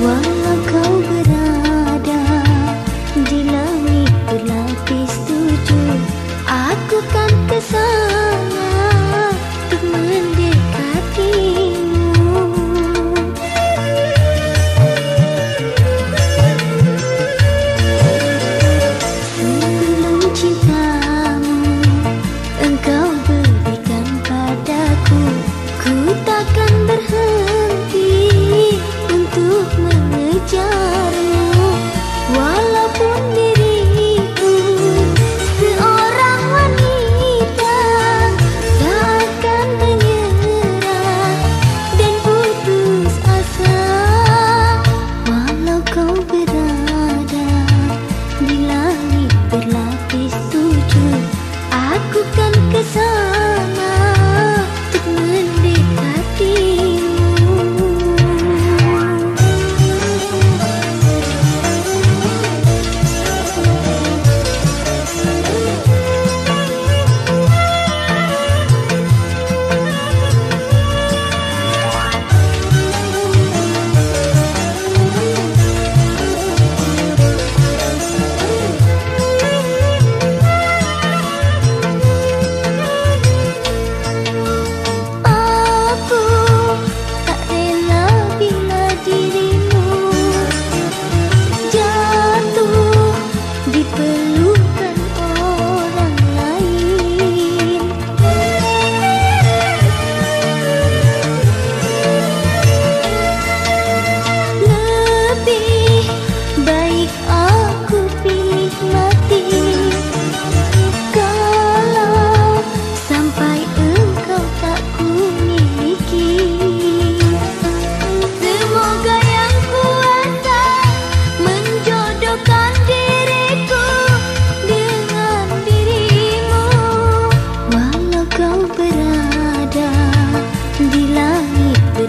walau kau berani सा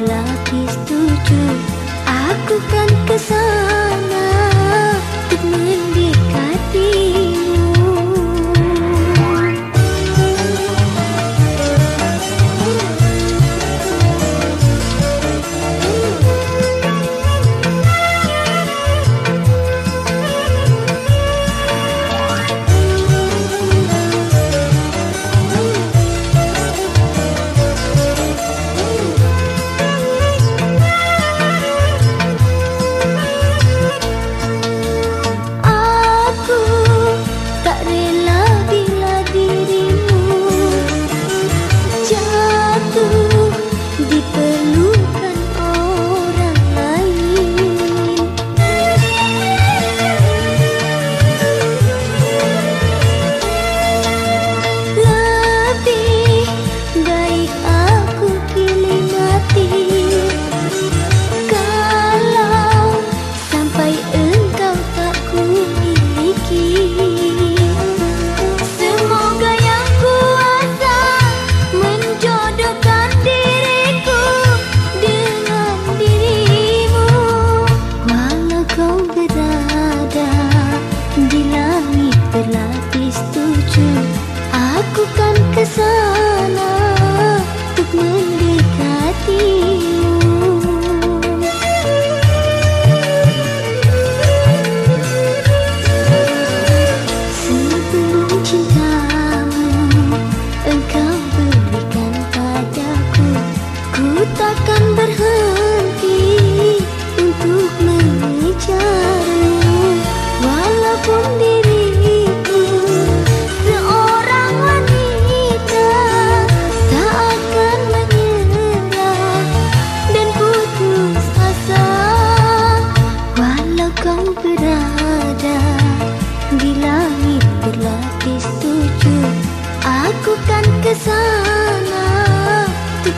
berlapis tujuh Aku kan ke sana Untuk terhenti untuk mengejarmu walaupun diriku seorang wanita tak akan menyerah dan putus asa. Walau kau berada di langit berlapis tujuh aku kan ke sana untuk